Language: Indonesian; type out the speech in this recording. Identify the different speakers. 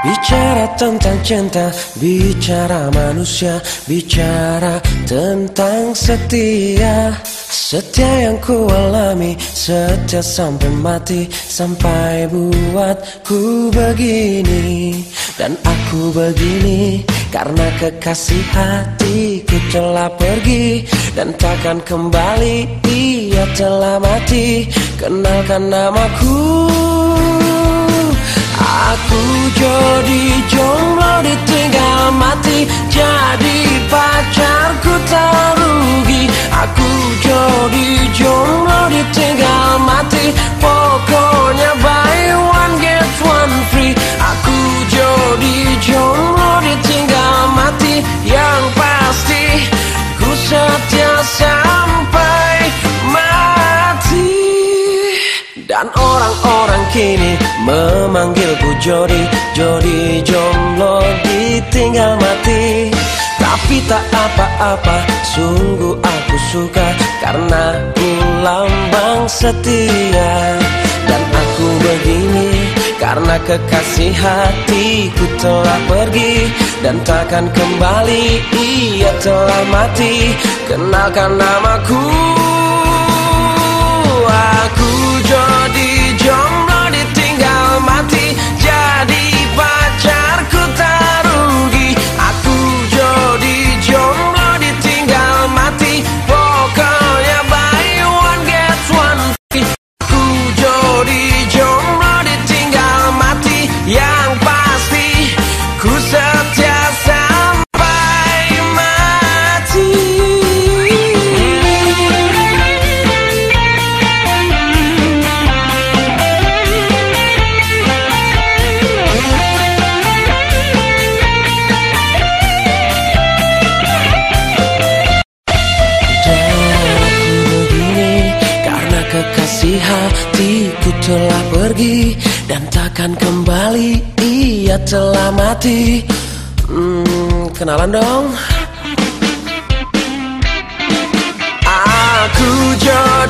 Speaker 1: Bicara tentang cinta, bicara manusia, bicara tentang setia. Setia yang ku alami, setia sampai mati Sampai buatku begini. Dan aku begini Karena kekasih hatiku telah pergi. Dan takkan kembali, ia telah mati. Kenalkan namaku Aku jadi jomblo ditinggal mati Jadi pacarku tak rugi. Aku jadi jomblo ditinggal mati Pokoknya buy one get one free. Aku jadi jomblo ditinggal mati Yang pasti ku setia sampai mati. Dan orang-orang kini memanggilku Jody Jody jomblo ditinggal mati. Tapi tak apa-apa Sungguh aku suka Karena ku lambang setia. Dan aku begini Karena kekasih hatiku telah pergi. Dan takkan kembali Ia telah mati. Kenalkan namaku Aku telah pergi Dan takkan kembali. Ia telah mati. Hmm, Kenalan dong. Aku jauh